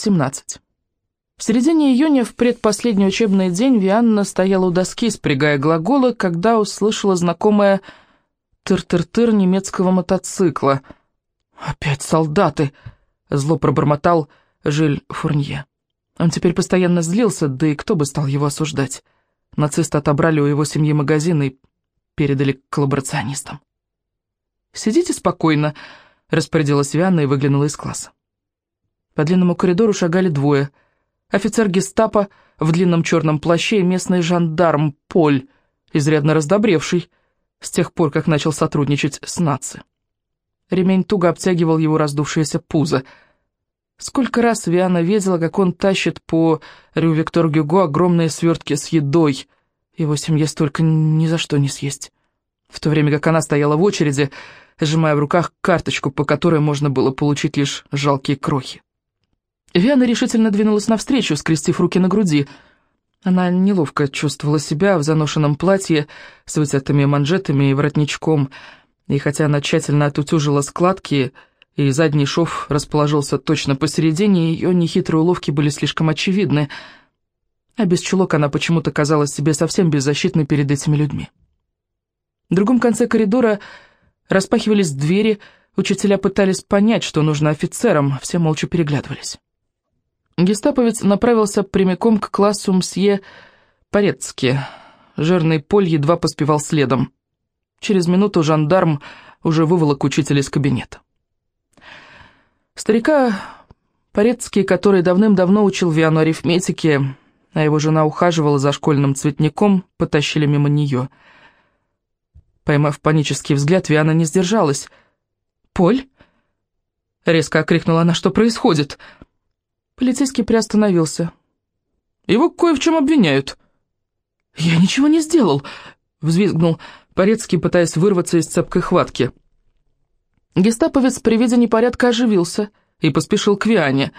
17. В середине июня, в предпоследний учебный день, Вианна стояла у доски, спрягая глаголы, когда услышала знакомое тыр-тыр-тыр немецкого мотоцикла. «Опять солдаты!» — зло пробормотал Жиль Фурнье. Он теперь постоянно злился, да и кто бы стал его осуждать. Нацисты отобрали у его семьи магазин и передали коллаборационистам. «Сидите спокойно», — распорядилась Вианна и выглянула из класса. По длинному коридору шагали двое — Офицер гестапо в длинном черном плаще и местный жандарм Поль, изрядно раздобревший, с тех пор, как начал сотрудничать с наци. Ремень туго обтягивал его раздувшееся пузо. Сколько раз Виана видела, как он тащит по Рю Виктор Гюго огромные свертки с едой. Его семье столько ни за что не съесть. В то время как она стояла в очереди, сжимая в руках карточку, по которой можно было получить лишь жалкие крохи. Виана решительно двинулась навстречу, скрестив руки на груди. Она неловко чувствовала себя в заношенном платье с вытертыми манжетами и воротничком, и хотя она тщательно отутюжила складки, и задний шов расположился точно посередине, ее нехитрые уловки были слишком очевидны, а без чулок она почему-то казалась себе совсем беззащитной перед этими людьми. В другом конце коридора распахивались двери, учителя пытались понять, что нужно офицерам, все молча переглядывались. Гестаповец направился прямиком к классу мсье Порецки. Жирный Поль едва поспевал следом. Через минуту жандарм уже выволок учителя из кабинета. Старика Порецкий, который давным-давно учил Виану арифметике, а его жена ухаживала за школьным цветником, потащили мимо нее. Поймав панический взгляд, Виана не сдержалась. «Поль?» — резко окрикнула она, «что происходит?» Полицейский приостановился. «Его кое в чем обвиняют». «Я ничего не сделал», — взвизгнул Порецкий, пытаясь вырваться из цепкой хватки. Гестаповец при виде непорядка оживился и поспешил к Виане.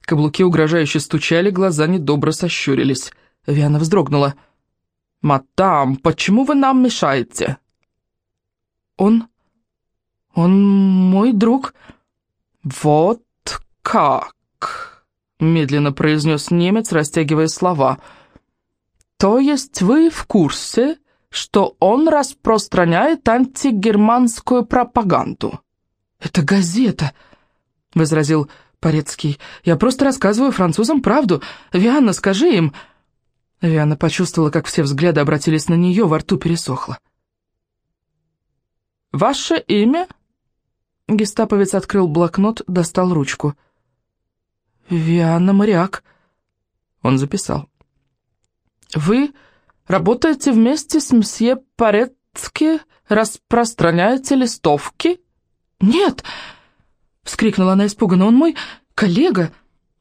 Каблуки угрожающе стучали, глаза недобро сощурились. Виана вздрогнула. «Мадам, почему вы нам мешаете?» «Он... он мой друг». «Вот как!» — медленно произнес немец, растягивая слова. «То есть вы в курсе, что он распространяет антигерманскую пропаганду?» «Это газета», — возразил Порецкий. «Я просто рассказываю французам правду. Вианна, скажи им...» Вианна почувствовала, как все взгляды обратились на нее, во рту пересохло. «Ваше имя?» Гестаповец открыл блокнот, достал ручку. «Вианна». «Вианна Моряк». Он записал. «Вы работаете вместе с мсье Парецки, распространяете листовки?» «Нет!» — вскрикнула она испуганно. «Он мой коллега,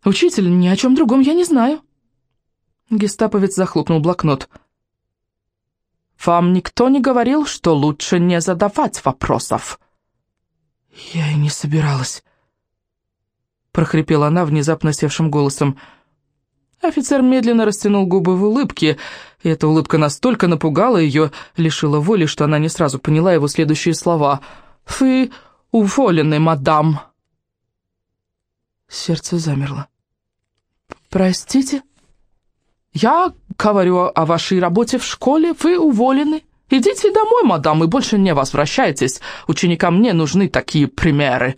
учитель, ни о чем другом я не знаю». Гестаповец захлопнул блокнот. «Вам никто не говорил, что лучше не задавать вопросов?» «Я и не собиралась» прохрипела она внезапно севшим голосом. Офицер медленно растянул губы в улыбке, и эта улыбка настолько напугала ее, лишила воли, что она не сразу поняла его следующие слова. «Вы уволены, мадам!» Сердце замерло. «Простите?» «Я говорю о вашей работе в школе, вы уволены. Идите домой, мадам, и больше не возвращайтесь. Ученикам мне нужны такие примеры».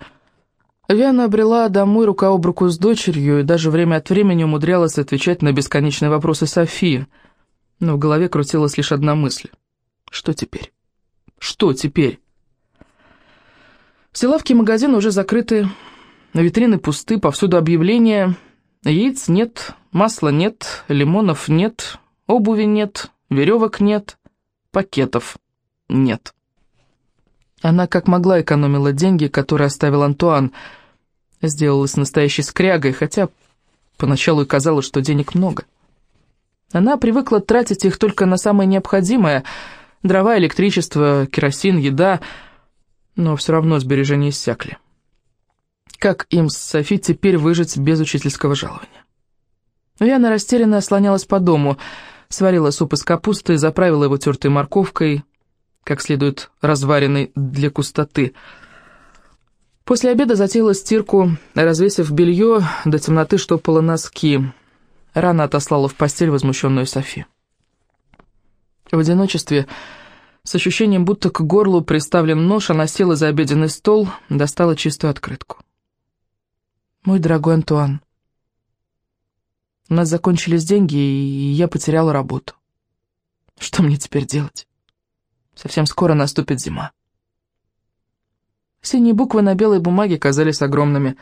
Виана обрела домой рука об руку с дочерью и даже время от времени умудрялась отвечать на бесконечные вопросы Софии. Но в голове крутилась лишь одна мысль. Что теперь? Что теперь? Все лавки и магазины уже закрыты, витрины пусты, повсюду объявления. Яиц нет, масла нет, лимонов нет, обуви нет, веревок нет, пакетов нет. Она как могла экономила деньги, которые оставил Антуан – сделалась настоящей скрягой, хотя поначалу и казалось, что денег много. Она привыкла тратить их только на самое необходимое – дрова, электричество, керосин, еда, но все равно сбережения иссякли. Как им с Софи теперь выжить без учительского жалования? Яна растерянно слонялась по дому, сварила суп из капусты, заправила его тертой морковкой, как следует разваренной для кустоты – После обеда затеяла стирку, развесив белье, до темноты штопала носки. Рано отослала в постель возмущенную Софи. В одиночестве, с ощущением, будто к горлу приставлен нож, она села за обеденный стол, достала чистую открытку. «Мой дорогой Антуан, у нас закончились деньги, и я потеряла работу. Что мне теперь делать? Совсем скоро наступит зима». Синие буквы на белой бумаге казались огромными.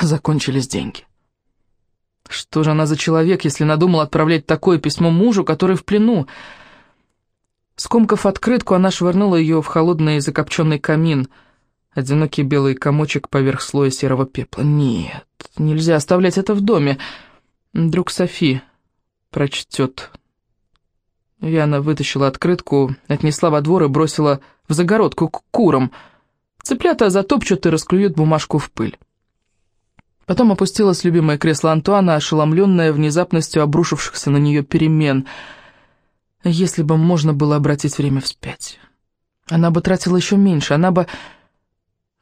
Закончились деньги. Что же она за человек, если надумал отправлять такое письмо мужу, который в плену? Скомкав открытку, она швырнула ее в холодный закопченный камин. Одинокий белый комочек поверх слоя серого пепла. Нет, нельзя оставлять это в доме. Друг Софи прочтет. Яна вытащила открытку, отнесла во двор и бросила в загородку к курам — Цыплята затопчут и расклюют бумажку в пыль. Потом опустилось любимое кресло Антуана, ошеломленное внезапностью обрушившихся на нее перемен. Если бы можно было обратить время вспять. Она бы тратила еще меньше, она бы...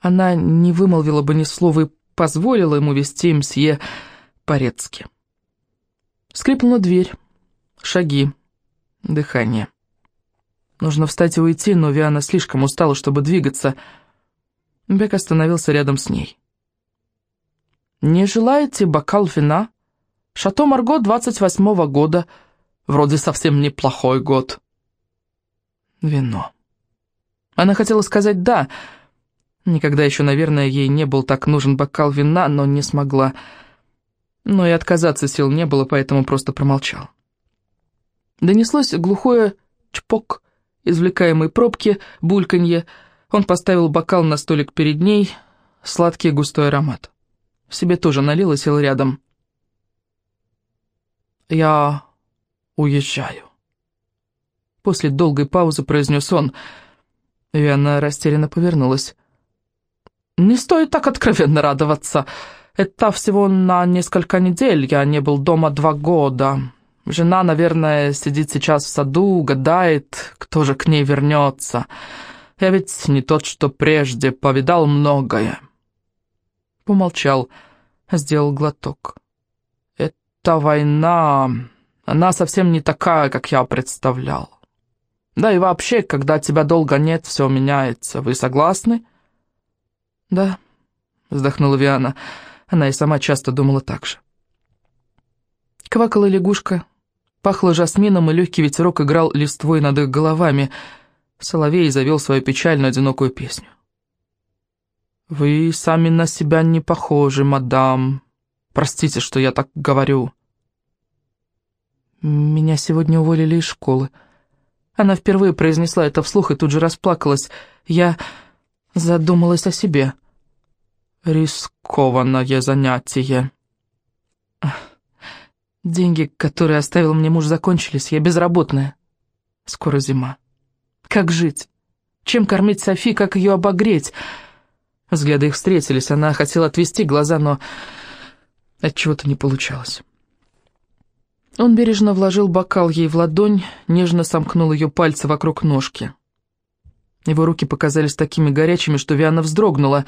Она не вымолвила бы ни слова и позволила ему вести мсье Порецки. Скрипнула дверь. Шаги. Дыхание. Нужно встать и уйти, но Виана слишком устала, чтобы двигаться. Бек остановился рядом с ней. «Не желаете бокал вина? Шато Марго 28-го года. Вроде совсем неплохой год». Вино. Она хотела сказать «да». Никогда еще, наверное, ей не был так нужен бокал вина, но не смогла. Но и отказаться сил не было, поэтому просто промолчал. Донеслось глухое чпок, извлекаемой пробки, бульканье, он поставил бокал на столик перед ней, сладкий густой аромат. Себе тоже налил и сел рядом. «Я уезжаю». После долгой паузы произнес он, и растерянно повернулась. «Не стоит так откровенно радоваться. Это всего на несколько недель, я не был дома два года. Жена, наверное, сидит сейчас в саду, гадает, кто же к ней вернется». Я ведь не тот, что прежде, повидал многое. Помолчал, сделал глоток. Эта война, она совсем не такая, как я представлял. Да и вообще, когда тебя долго нет, все меняется. Вы согласны? Да, вздохнула Виана. Она и сама часто думала так же. Квакала лягушка, пахло жасмином, и легкий ветерок играл листвой над их головами — Соловей завел свою печальную одинокую песню. «Вы сами на себя не похожи, мадам. Простите, что я так говорю». «Меня сегодня уволили из школы». Она впервые произнесла это вслух и тут же расплакалась. Я задумалась о себе. «Рискованное занятие». Деньги, которые оставил мне муж, закончились. Я безработная. Скоро зима. Как жить? Чем кормить Софи, как ее обогреть? Взгляды их встретились, она хотела отвести глаза, но от чего то не получалось. Он бережно вложил бокал ей в ладонь, нежно сомкнул ее пальцы вокруг ножки. Его руки показались такими горячими, что Виана вздрогнула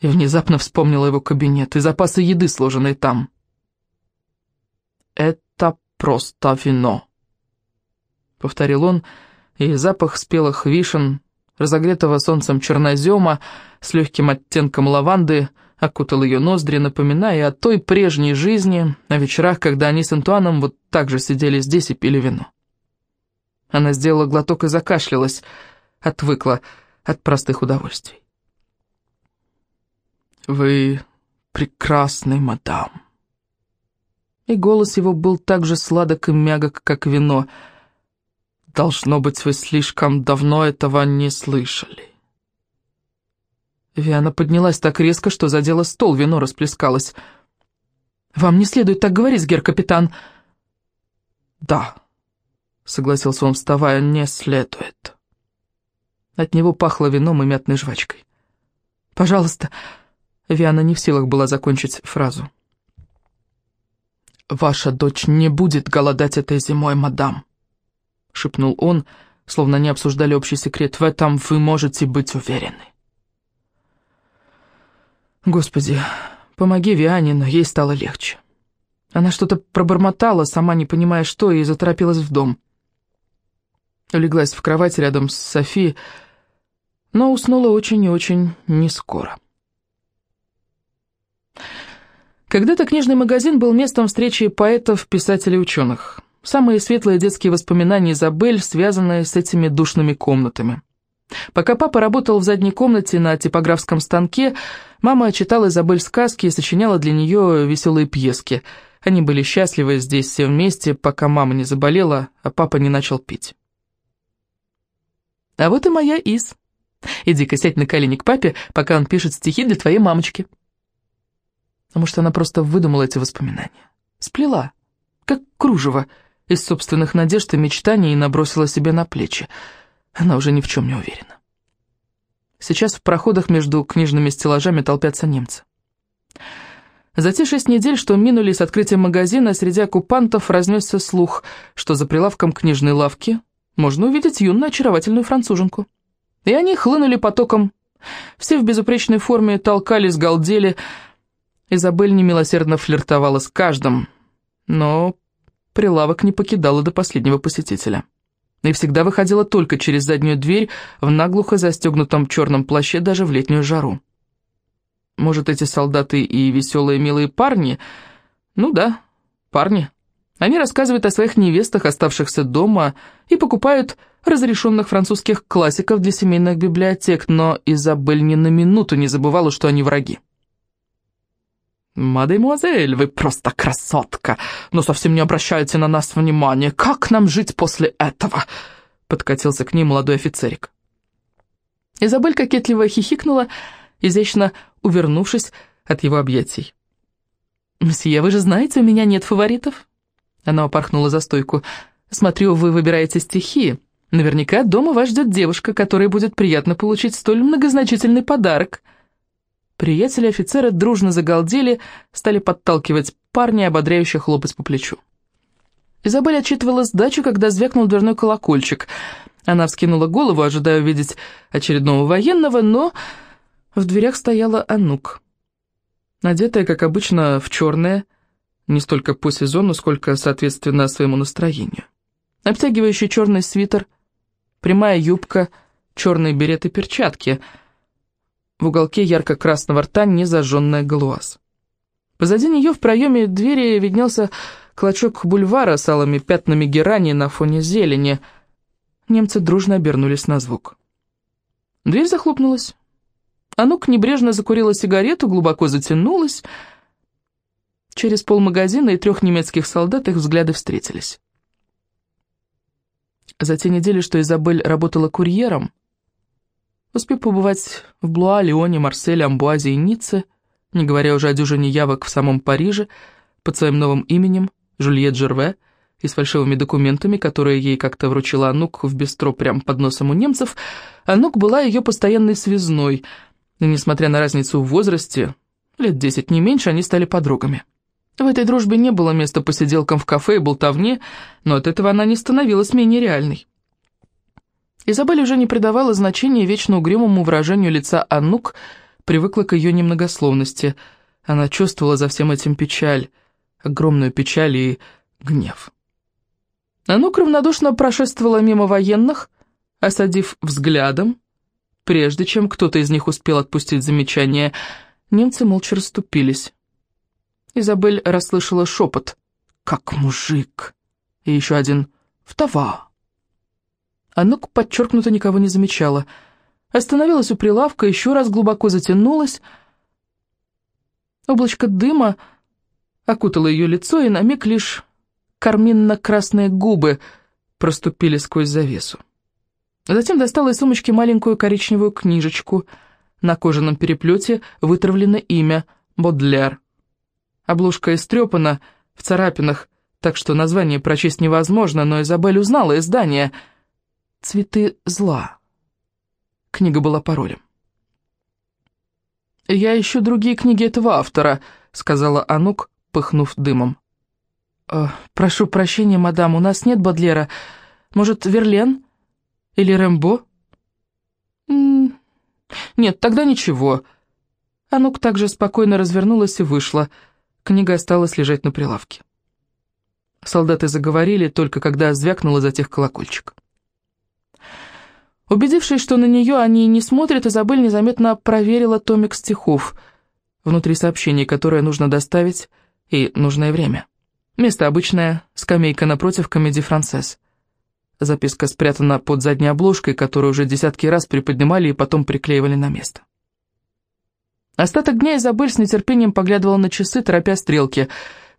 и внезапно вспомнила его кабинет и запасы еды, сложенные там. «Это просто вино», — повторил он, — и запах спелых вишен, разогретого солнцем чернозема с легким оттенком лаванды окутал ее ноздри, напоминая о той прежней жизни, о вечерах, когда они с Антуаном вот так же сидели здесь и пили вино. Она сделала глоток и закашлялась, отвыкла от простых удовольствий. «Вы прекрасный, мадам». И голос его был так же сладок и мягок, как вино — Должно быть, вы слишком давно этого не слышали. Виана поднялась так резко, что задела стол, вино расплескалось. «Вам не следует так говорить, гер-капитан». «Да», — согласился он, вставая, — «не следует». От него пахло вином и мятной жвачкой. «Пожалуйста», — Виана не в силах была закончить фразу. «Ваша дочь не будет голодать этой зимой, мадам». — шепнул он, словно не обсуждали общий секрет. «В этом вы можете быть уверены». Господи, помоги Виане, но ей стало легче. Она что-то пробормотала, сама не понимая что, и заторопилась в дом. Улеглась в кровать рядом с Софией, но уснула очень и очень нескоро. Когда-то книжный магазин был местом встречи поэтов, писателей, ученых. Самые светлые детские воспоминания Изабель, связанные с этими душными комнатами. Пока папа работал в задней комнате на типографском станке, мама читала Изабель сказки и сочиняла для нее веселые пьески. Они были счастливы здесь все вместе, пока мама не заболела, а папа не начал пить. «А вот и моя Из. Иди-ка сядь на колени к папе, пока он пишет стихи для твоей мамочки». А может, она просто выдумала эти воспоминания? Сплела, как кружево, из собственных надежд и мечтаний и набросила себе на плечи. Она уже ни в чем не уверена. Сейчас в проходах между книжными стеллажами толпятся немцы. За те шесть недель, что минули с открытием магазина, среди оккупантов разнесся слух, что за прилавком книжной лавки можно увидеть юную очаровательную француженку. И они хлынули потоком. Все в безупречной форме толкались, галдели. Изабель немилосердно флиртовала с каждым, но прилавок не покидала до последнего посетителя. И всегда выходила только через заднюю дверь в наглухо застегнутом черном плаще даже в летнюю жару. Может, эти солдаты и веселые милые парни? Ну да, парни. Они рассказывают о своих невестах, оставшихся дома, и покупают разрешенных французских классиков для семейных библиотек, но Изабель ни на минуту не забывала, что они враги. «Мадемуазель, вы просто красотка, но совсем не обращаете на нас внимания. Как нам жить после этого?» Подкатился к ней молодой офицерик. Изабель кокетливо хихикнула, изящно увернувшись от его объятий. «Мсье, вы же знаете, у меня нет фаворитов?» Она опорхнула за стойку. «Смотрю, вы выбираете стихи. Наверняка дома вас ждет девушка, которой будет приятно получить столь многозначительный подарок». Приятели офицера дружно загалдели, стали подталкивать парня ободряюще хлопать по плечу. Изабель отчитывала сдачу, когда звякнул дверной колокольчик. Она вскинула голову, ожидая увидеть очередного военного, но в дверях стояла Анук. Надетая, как обычно, в черное, не столько по сезону, сколько, соответственно, своему настроению. Обтягивающий черный свитер, прямая юбка, черные береты перчатки — в уголке ярко-красного рта незажженная галуаз. Позади нее в проеме двери виднелся клочок бульвара с алыми пятнами герани на фоне зелени. Немцы дружно обернулись на звук. Дверь захлопнулась. Анук небрежно закурила сигарету, глубоко затянулась. Через полмагазина и трех немецких солдат их взгляды встретились. За те недели, что Изабель работала курьером, Успев побывать в Блуа, Лионе, Марселе, Амбуазе и Ницце, не говоря уже о дюжине явок в самом Париже, под своим новым именем, Жюльет Жерве, и с фальшивыми документами, которые ей как-то вручила Анук в бистро прямо под носом у немцев, Анук была ее постоянной связной, и, несмотря на разницу в возрасте, лет десять не меньше, они стали подругами. В этой дружбе не было места посиделкам в кафе и болтовне, но от этого она не становилась менее реальной. Изабель уже не придавала значения вечно угрюмому выражению лица Аннук, привыкла к ее немногословности. Она чувствовала за всем этим печаль, огромную печаль и гнев. Анук равнодушно прошествовала мимо военных, осадив взглядом, прежде чем кто-то из них успел отпустить замечание. Немцы молча расступились. Изабель расслышала шепот «Как мужик!» и еще один «Вдова!» Анук подчеркнуто никого не замечала. Остановилась у прилавка, еще раз глубоко затянулась. Облачко дыма окутало ее лицо, и на миг лишь карминно-красные губы проступили сквозь завесу. Затем достала из сумочки маленькую коричневую книжечку. На кожаном переплете вытравлено имя Бодлер. Обложка истрепана в царапинах, так что название прочесть невозможно, но Изабель узнала издание — «Цветы зла». Книга была паролем. «Я ищу другие книги этого автора», — сказала Анук, пыхнув дымом. «Э, «Прошу прощения, мадам, у нас нет Бодлера. Может, Верлен? Или Рэмбо?» «Нет, тогда ничего». Анук также спокойно развернулась и вышла. Книга осталась лежать на прилавке. Солдаты заговорили, только когда звякнул и затих колокольчик. Убедившись, что на нее они не смотрят, Изабель незаметно проверила томик стихов. Внутри сообщений, которое нужно доставить, и нужное время. Место обычное, скамейка напротив комедии «Францесс». Записка спрятана под задней обложкой, которую уже десятки раз приподнимали и потом приклеивали на место. Остаток дня Изабель с нетерпением поглядывала на часы, торопя стрелки.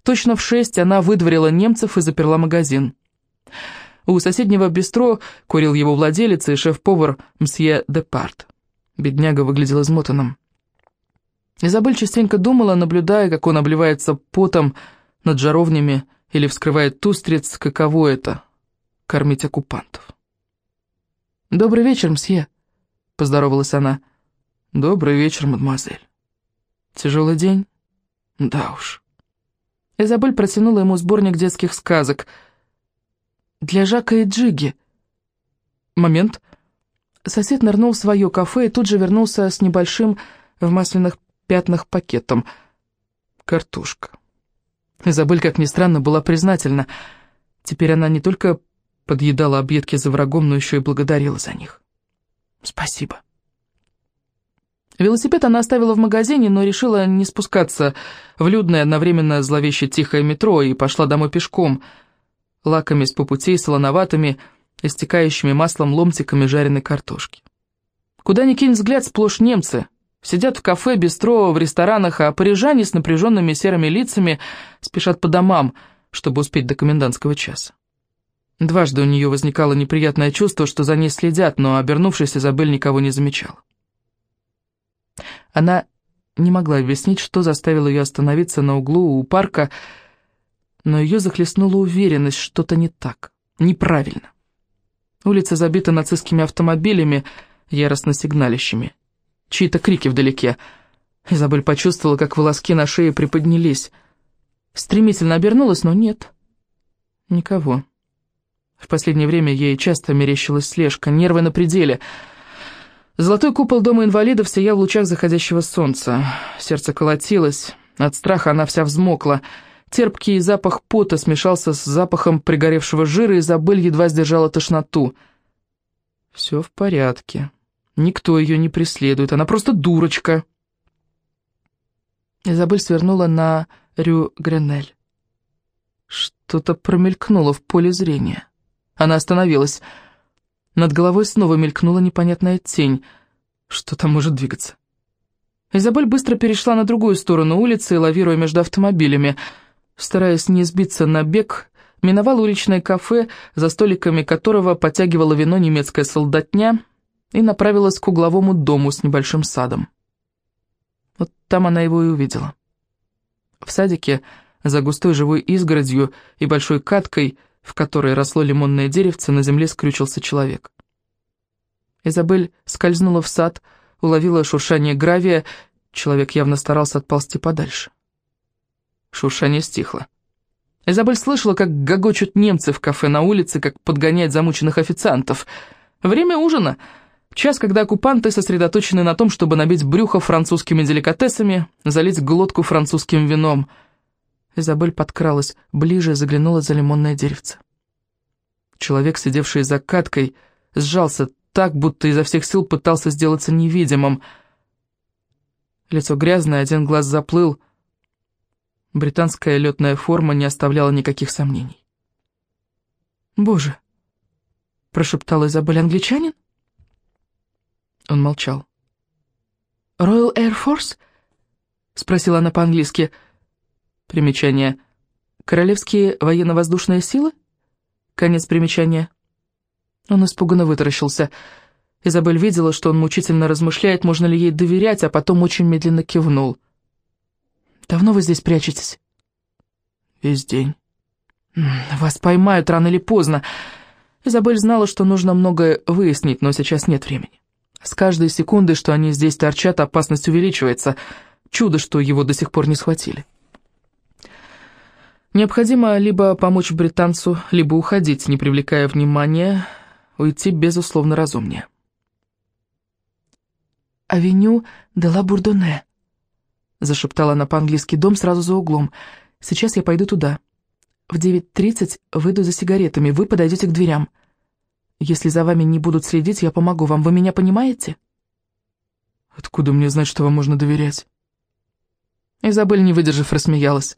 Точно в шесть она выдворила немцев и заперла магазин. У соседнего бистро курил его владелец и шеф-повар мсье Департ. Бедняга выглядел измотанным. Изабель частенько думала, наблюдая, как он обливается потом над жаровнями или вскрывает устриц, каково это — кормить оккупантов. «Добрый вечер, мсье», — поздоровалась она. «Добрый вечер, мадемуазель». «Тяжелый день?» «Да уж». Изабель протянула ему сборник детских сказок — для Жака и Джиги. Момент. Сосед нырнул в свое кафе и тут же вернулся с небольшим в масляных пятнах пакетом. Картошка. Изабель, как ни странно, была признательна. Теперь она не только подъедала объедки за врагом, но еще и благодарила за них. Спасибо. Велосипед она оставила в магазине, но решила не спускаться в людное, одновременно зловеще тихое метро и пошла домой пешком — лакомясь по пути солоноватыми, истекающими маслом ломтиками жареной картошки. Куда ни кинь взгляд, сплошь немцы. Сидят в кафе, бистро, в ресторанах, а парижане с напряженными серыми лицами спешат по домам, чтобы успеть до комендантского часа. Дважды у нее возникало неприятное чувство, что за ней следят, но, обернувшись, Изабель никого не замечала. Она не могла объяснить, что заставило ее остановиться на углу у парка, но ее захлестнула уверенность, что-то не так, неправильно. Улица забита нацистскими автомобилями, яростно сигналящими. Чьи-то крики вдалеке. Изабель почувствовала, как волоски на шее приподнялись. Стремительно обернулась, но нет. Никого. В последнее время ей часто мерещилась слежка, нервы на пределе. Золотой купол дома инвалидов сиял в лучах заходящего солнца. Сердце колотилось, от страха она вся взмокла — Терпкий запах пота смешался с запахом пригоревшего жира, и Изабель едва сдержала тошноту. «Все в порядке. Никто ее не преследует, она просто дурочка». Изабель свернула на Рю Гренель. Что-то промелькнуло в поле зрения. Она остановилась. Над головой снова мелькнула непонятная тень. Что там может двигаться? Изабель быстро перешла на другую сторону улицы, лавируя между автомобилями — Стараясь не сбиться на бег, миновал уличное кафе, за столиками которого подтягивала вино немецкая солдатня, и направилась к угловому дому с небольшим садом. Вот там она его и увидела. В садике, за густой живой изгородью и большой каткой, в которой росло лимонное деревце, на земле скрючился человек. Изабель скользнула в сад, уловила шуршание гравия, человек явно старался отползти подальше. Шуршание стихло. Изабель слышала, как гогочут немцы в кафе на улице, как подгоняют замученных официантов. Время ужина. Час, когда оккупанты сосредоточены на том, чтобы набить брюхо французскими деликатесами, залить глотку французским вином. Изабель подкралась ближе и заглянула за лимонное деревце. Человек, сидевший за каткой, сжался так, будто изо всех сил пытался сделаться невидимым. Лицо грязное, один глаз заплыл — Британская летная форма не оставляла никаких сомнений. «Боже!» — прошептала Изабель. «Англичанин?» Он молчал. «Royal Air Force?» — спросила она по-английски. Примечание. «Королевские военно-воздушные силы?» Конец примечания. Он испуганно вытаращился. Изабель видела, что он мучительно размышляет, можно ли ей доверять, а потом очень медленно кивнул. Давно вы здесь прячетесь?» «Весь день». «Вас поймают рано или поздно». Изабель знала, что нужно многое выяснить, но сейчас нет времени. С каждой секундой, что они здесь торчат, опасность увеличивается. Чудо, что его до сих пор не схватили. Необходимо либо помочь британцу, либо уходить, не привлекая внимания, уйти, безусловно, разумнее. «Авеню де ла Бурдоне», — зашептала она по-английски, — «дом сразу за углом. Сейчас я пойду туда. В 9.30 выйду за сигаретами, вы подойдете к дверям. Если за вами не будут следить, я помогу вам. Вы меня понимаете?» «Откуда мне знать, что вам можно доверять?» Изабель, не выдержав, рассмеялась.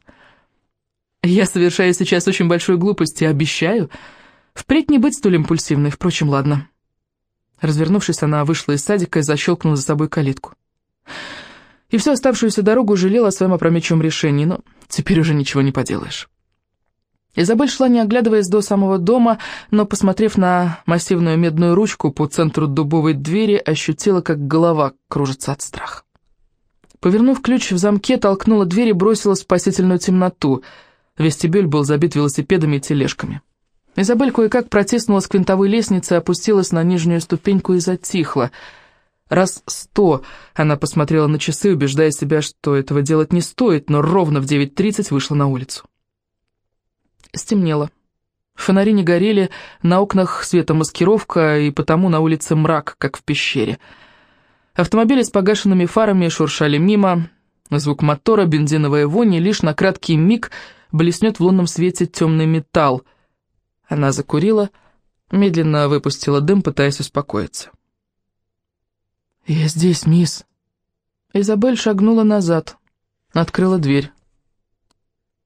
«Я совершаю сейчас очень большую глупость и обещаю впредь не быть столь импульсивной. Впрочем, ладно». Развернувшись, она вышла из садика и защелкнула за собой калитку. И всю оставшуюся дорогу жалела о своем опрометчивом решении, но теперь уже ничего не поделаешь. Изабель шла, не оглядываясь до самого дома, но, посмотрев на массивную медную ручку по центру дубовой двери, ощутила, как голова кружится от страха. Повернув ключ в замке, толкнула дверь и бросила в спасительную темноту. Вестибюль был забит велосипедами и тележками. Изабель кое-как протиснулась к винтовой лестнице, опустилась на нижнюю ступеньку и затихла. Раз сто она посмотрела на часы, убеждая себя, что этого делать не стоит, но ровно в 9.30 вышла на улицу. Стемнело. Фонари не горели, на окнах светомаскировка, и потому на улице мрак, как в пещере — Автомобили с погашенными фарами шуршали мимо. Звук мотора, бензиновая вонь, и лишь на краткий миг блеснет в лунном свете темный металл. Она закурила, медленно выпустила дым, пытаясь успокоиться. «Я здесь, мисс». Изабель шагнула назад, открыла дверь.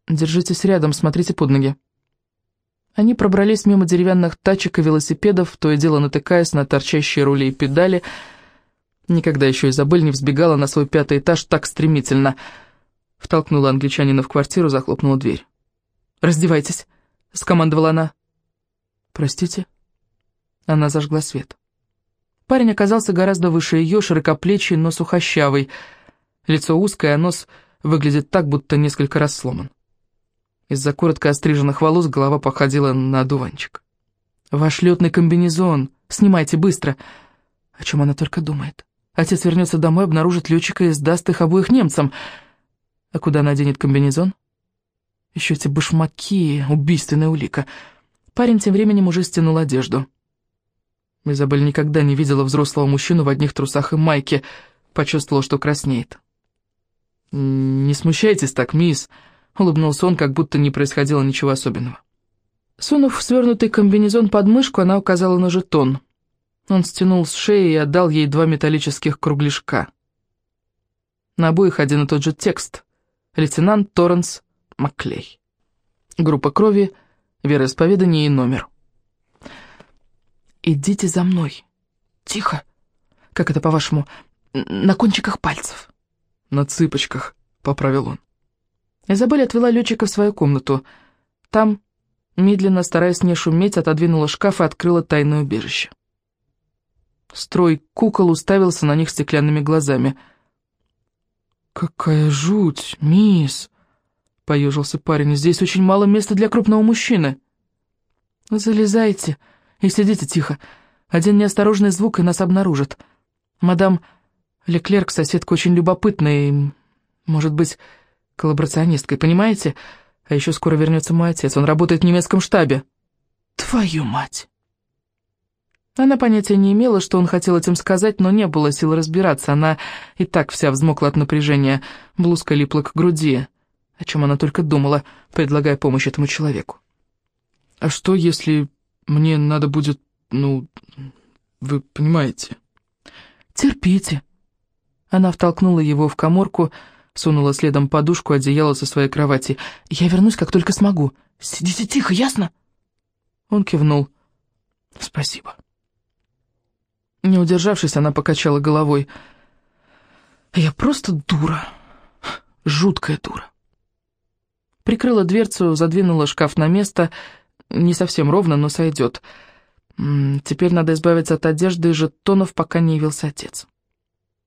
«Держитесь рядом, смотрите под ноги». Они пробрались мимо деревянных тачек и велосипедов, то и дело натыкаясь на торчащие рули и педали, Никогда еще Изабель не взбегала на свой пятый этаж так стремительно. Втолкнула англичанина в квартиру, захлопнула дверь. «Раздевайтесь», — скомандовала она. «Простите?» Она зажгла свет. Парень оказался гораздо выше ее, широкоплечий, но сухощавый. Лицо узкое, а нос выглядит так, будто несколько раз сломан. Из-за коротко остриженных волос голова походила на одуванчик. «Ваш летный комбинезон! Снимайте быстро!» О чем она только думает? Отец вернется домой, обнаружит летчика и сдаст их обоих немцам. А куда она денет комбинезон? Еще эти башмаки, убийственная улика. Парень тем временем уже стянул одежду. Изабель никогда не видела взрослого мужчину в одних трусах и майке, почувствовала, что краснеет. «Не смущайтесь так, мисс», — улыбнулся он, как будто не происходило ничего особенного. Сунув свернутый комбинезон под мышку, она указала на жетон. Он стянул с шеи и отдал ей два металлических кругляшка. На обоих один и тот же текст. Лейтенант Торренс Маклей. Группа крови, вероисповедание и номер. «Идите за мной. Тихо. Как это, по-вашему, на кончиках пальцев?» «На цыпочках», — поправил он. Изабель отвела летчика в свою комнату. Там, медленно, стараясь не шуметь, отодвинула шкаф и открыла тайное убежище. Строй кукол уставился на них стеклянными глазами. «Какая жуть, мисс!» — поежился парень. «Здесь очень мало места для крупного мужчины». «Залезайте и сидите тихо. Один неосторожный звук, и нас обнаружат. Мадам Леклерк, соседка, очень любопытная и, может быть, коллаборационисткой, понимаете? А еще скоро вернется мой отец, он работает в немецком штабе». «Твою мать!» Она понятия не имела, что он хотел этим сказать, но не было сил разбираться. Она и так вся взмокла от напряжения, блузка липла к груди. О чем она только думала, предлагая помощь этому человеку. «А что, если мне надо будет, ну, вы понимаете?» «Терпите». Она втолкнула его в коморку, сунула следом подушку, одеяло со своей кровати. «Я вернусь, как только смогу. Сидите тихо, ясно?» Он кивнул. «Спасибо». Не удержавшись, она покачала головой. «Я просто дура. Жуткая дура». Прикрыла дверцу, задвинула шкаф на место. Не совсем ровно, но сойдет. Теперь надо избавиться от одежды и жетонов, пока не явился отец.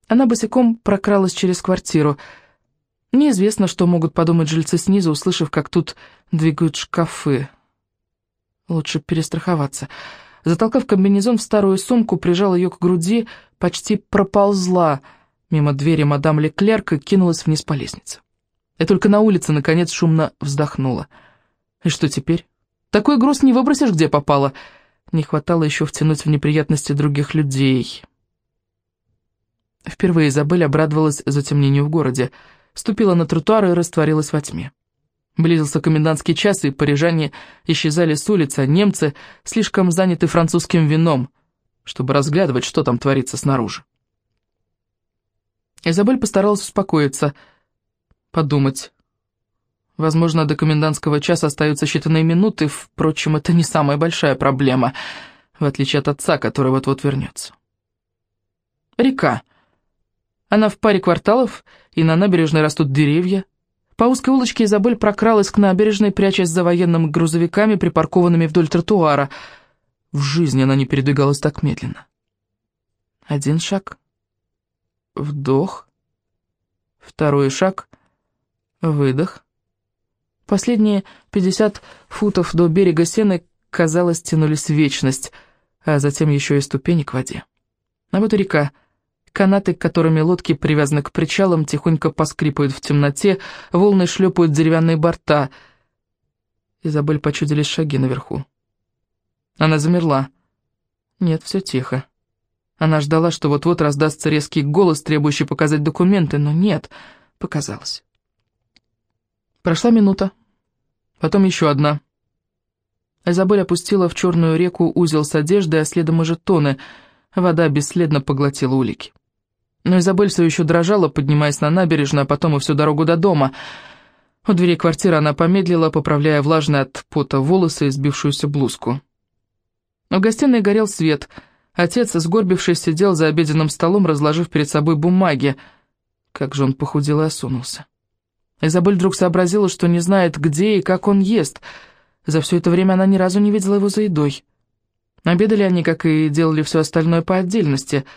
Она босиком прокралась через квартиру. Неизвестно, что могут подумать жильцы снизу, услышав, как тут двигают шкафы. Лучше перестраховаться. Затолкав комбинезон в старую сумку, прижал ее к груди, почти проползла мимо двери мадам Леклерк и кинулась вниз по лестнице. И только на улице, наконец, шумно вздохнула. И что теперь? Такой груз не выбросишь, где попало. Не хватало еще втянуть в неприятности других людей. Впервые Изабель обрадовалась затемнению в городе. ступила на тротуар и растворилась во тьме. Близился комендантский час, и парижане исчезали с улицы, а немцы слишком заняты французским вином, чтобы разглядывать, что там творится снаружи. Изабель постаралась успокоиться, подумать. Возможно, до комендантского часа остаются считанные минуты, впрочем, это не самая большая проблема, в отличие от отца, который вот-вот вернется. Река. Она в паре кварталов, и на набережной растут деревья. По узкой улочке Изабель прокралась к набережной, прячась за военными грузовиками, припаркованными вдоль тротуара. В жизни она не передвигалась так медленно. Один шаг. Вдох. Второй шаг. Выдох. Последние пятьдесят футов до берега Сены, казалось, тянулись в вечность, а затем еще и ступени к воде. А вот и река. Канаты, которыми лодки привязаны к причалам, тихонько поскрипывают в темноте, волны шлепают деревянные борта. Изабель почудились шаги наверху. Она замерла. Нет, все тихо. Она ждала, что вот-вот раздастся резкий голос, требующий показать документы, но нет, показалось. Прошла минута, потом еще одна. Изабель опустила в черную реку узел с одеждой, а следом и жетоны. Вода бесследно поглотила улики. Но Изабель все еще дрожала, поднимаясь на набережную, а потом и всю дорогу до дома. У двери квартиры она помедлила, поправляя влажные от пота волосы и сбившуюся блузку. В гостиной горел свет. Отец, сгорбившись, сидел за обеденным столом, разложив перед собой бумаги. Как же он похудел и осунулся. Изабель вдруг сообразила, что не знает, где и как он ест. За все это время она ни разу не видела его за едой. Обедали они, как и делали все остальное по отдельности —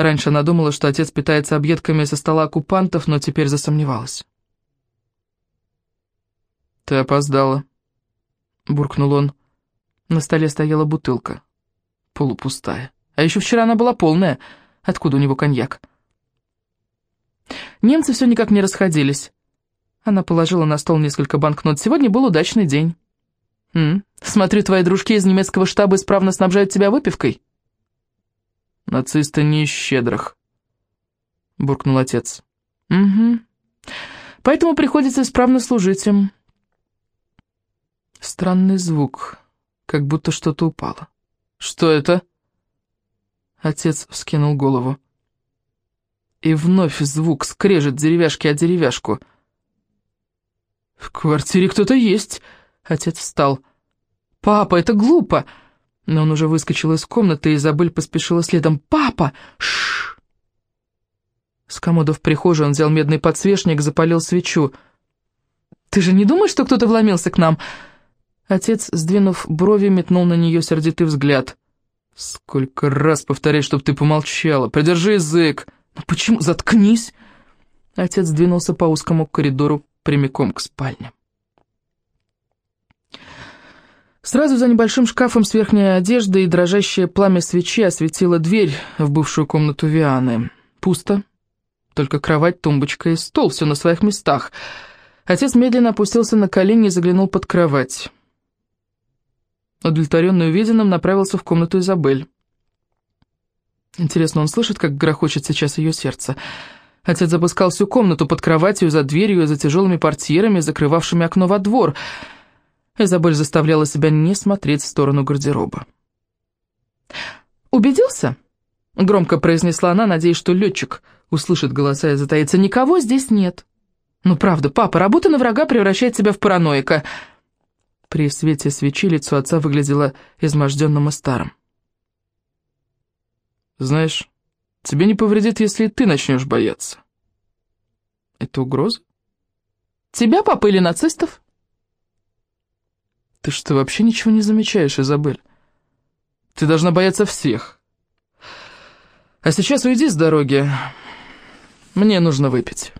Раньше она думала, что отец питается объедками со стола оккупантов, но теперь засомневалась. «Ты опоздала», — буркнул он. На столе стояла бутылка, полупустая. А еще вчера она была полная. Откуда у него коньяк? Немцы все никак не расходились. Она положила на стол несколько банкнот. Сегодня был удачный день. «М смотрю, твои дружки из немецкого штаба исправно снабжают тебя выпивкой». Нацисты не из щедрых», — буркнул отец. «Угу. Поэтому приходится исправно служить им». Странный звук, как будто что-то упало. «Что это?» Отец вскинул голову. И вновь звук скрежет деревяшки о деревяшку. «В квартире кто-то есть!» Отец встал. «Папа, это глупо!» Но он уже выскочил из комнаты, и Изабель поспешила следом. «Папа! Шш!» С комода в прихожей он взял медный подсвечник, запалил свечу. «Ты же не думаешь, что кто-то вломился к нам?» Отец, сдвинув брови, метнул на нее сердитый взгляд. «Сколько раз повторять, чтоб ты помолчала! Придержи язык!» «Ну почему? Заткнись!» Отец двинулся по узкому коридору прямиком к спальне. Сразу за небольшим шкафом с верхней одеждой дрожащее пламя свечи осветило дверь в бывшую комнату Вианы. Пусто. Только кровать, тумбочка и стол, все на своих местах. Отец медленно опустился на колени и заглянул под кровать. Удовлетворенный увиденным, направился в комнату Изабель. Интересно, он слышит, как грохочет сейчас ее сердце? Отец запускал всю комнату под кроватью, за дверью, за тяжелыми портьерами, закрывавшими окно во двор — Изабель заставляла себя не смотреть в сторону гардероба. «Убедился?» — громко произнесла она, надеясь, что летчик услышит голоса и затаится. «Никого здесь нет». «Ну правда, папа, работа на врага превращает тебя в параноика». При свете свечи лицо отца выглядело изможденным и старым. «Знаешь, тебе не повредит, если ты начнешь бояться». «Это угроза?» «Тебя, папа, или нацистов?» Ты что, вообще ничего не замечаешь, Изабель? Ты должна бояться всех. А сейчас уйди с дороги. Мне нужно выпить».